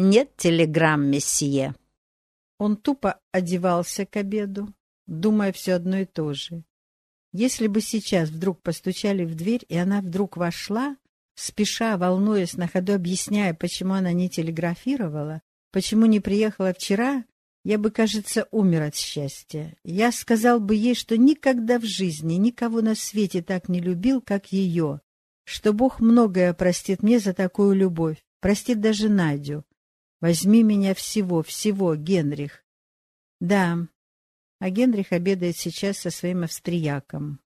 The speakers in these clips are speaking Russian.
«Нет телеграмм, месье». Он тупо одевался к обеду, думая все одно и то же. Если бы сейчас вдруг постучали в дверь, и она вдруг вошла, спеша, волнуясь, на ходу объясняя, почему она не телеграфировала, почему не приехала вчера, я бы, кажется, умер от счастья. Я сказал бы ей, что никогда в жизни никого на свете так не любил, как ее, что Бог многое простит мне за такую любовь, простит даже Надю. Возьми меня всего, всего, Генрих. Да, а Генрих обедает сейчас со своим австрияком.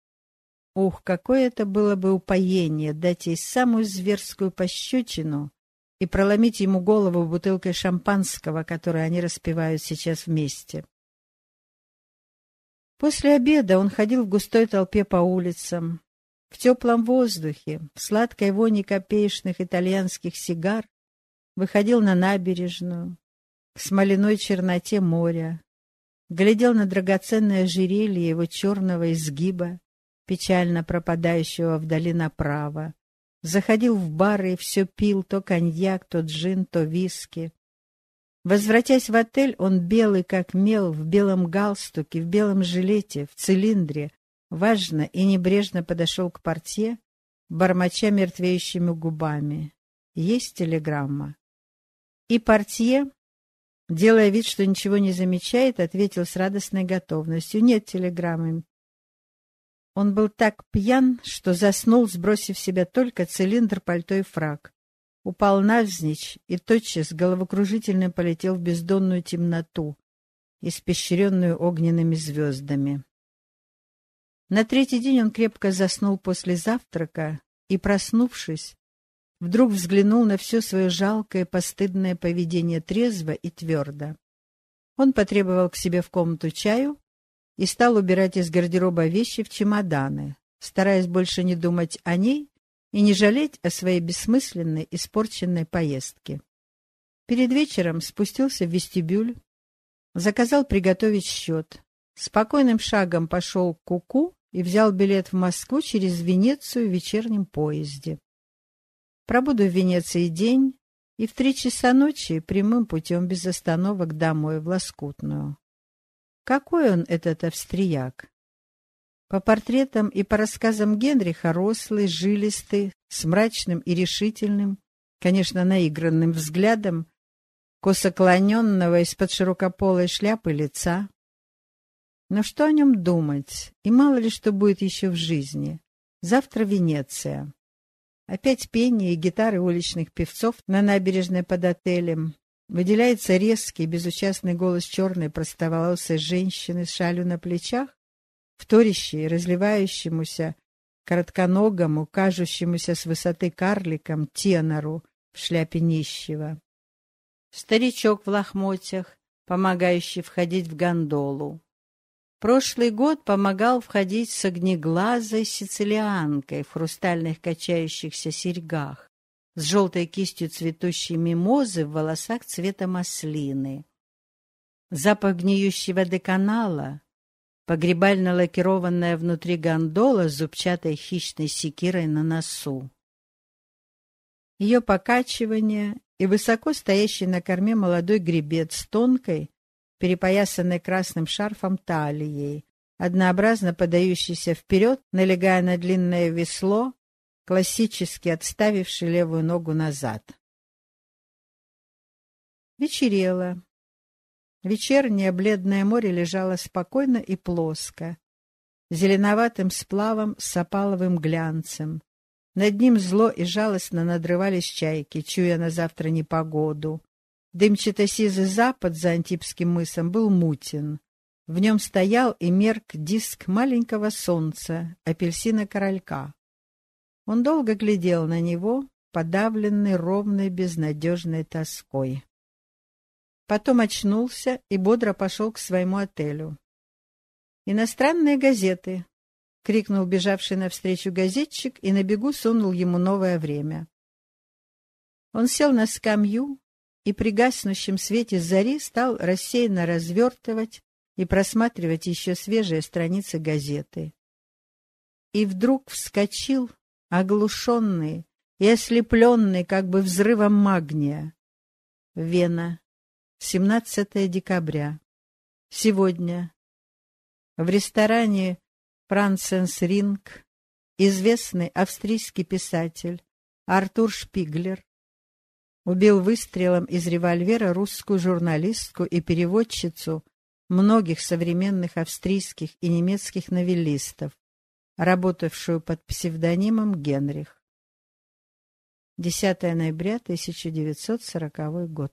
Ух, какое это было бы упоение дать ей самую зверскую пощечину и проломить ему голову бутылкой шампанского, которое они распивают сейчас вместе. После обеда он ходил в густой толпе по улицам, в теплом воздухе, в сладкой воне копеечных итальянских сигар, выходил на набережную, к смоляной черноте моря, глядел на драгоценное ожерелье его черного изгиба, печально пропадающего вдали направо, заходил в бары и все пил то коньяк, то джин, то виски. Возвратясь в отель, он белый как мел, в белом галстуке, в белом жилете, в цилиндре, важно и небрежно подошел к портье, бормоча мертвеющими губами. Есть телеграмма. И портье, делая вид, что ничего не замечает, ответил с радостной готовностью. «Нет телеграммы». Он был так пьян, что заснул, сбросив себя только цилиндр, пальто и фраг. Упал навзничь и тотчас головокружительно полетел в бездонную темноту, испещренную огненными звездами. На третий день он крепко заснул после завтрака и, проснувшись, вдруг взглянул на все свое жалкое, постыдное поведение трезво и твердо. Он потребовал к себе в комнату чаю и стал убирать из гардероба вещи в чемоданы, стараясь больше не думать о ней и не жалеть о своей бессмысленной, испорченной поездке. Перед вечером спустился в вестибюль, заказал приготовить счет, спокойным шагом пошел к Куку и взял билет в Москву через Венецию в вечернем поезде. Пробуду в Венеции день и в три часа ночи прямым путем без остановок домой, в Лоскутную. Какой он, этот австрияк? По портретам и по рассказам Генриха рослый, жилистый, с мрачным и решительным, конечно, наигранным взглядом, косоклоненного из-под широкополой шляпы лица. Но что о нем думать? И мало ли что будет еще в жизни. Завтра Венеция. Опять пение и гитары уличных певцов на набережной под отелем. Выделяется резкий, безучастный голос черной простоволосой женщины с шалью на плечах, вторящий разливающемуся, коротконогому, кажущемуся с высоты карликом, тенору в шляпе нищего. Старичок в лохмотьях, помогающий входить в гондолу. Прошлый год помогал входить с огнеглазой сицилианкой в хрустальных качающихся серьгах, с желтой кистью цветущей мимозы в волосах цвета маслины. Запах гниющего деканала, погребально лакированная внутри гондола с зубчатой хищной секирой на носу. Ее покачивание и высоко стоящий на корме молодой гребец с тонкой, перепоясанной красным шарфом талией, однообразно подающийся вперед, налегая на длинное весло, классически отставивший левую ногу назад. Вечерело. Вечернее бледное море лежало спокойно и плоско, зеленоватым сплавом с опаловым глянцем. Над ним зло и жалостно надрывались чайки, чуя на завтра непогоду. Дымчато-сизый запад за Антипским мысом был мутен. В нем стоял и мерк диск маленького солнца, апельсина-королька. Он долго глядел на него, подавленный ровной безнадежной тоской. Потом очнулся и бодро пошел к своему отелю. «Иностранные газеты!» — крикнул бежавший навстречу газетчик и на бегу сунул ему новое время. Он сел на скамью, и при гаснущем свете зари стал рассеянно развертывать и просматривать еще свежие страницы газеты. И вдруг вскочил, оглушенный и ослепленный как бы взрывом магния. Вена. 17 декабря. Сегодня в ресторане «Франсенс Ринг» известный австрийский писатель Артур Шпиглер убил выстрелом из револьвера русскую журналистку и переводчицу многих современных австрийских и немецких новеллистов, работавшую под псевдонимом Генрих. 10 ноября 1940 год.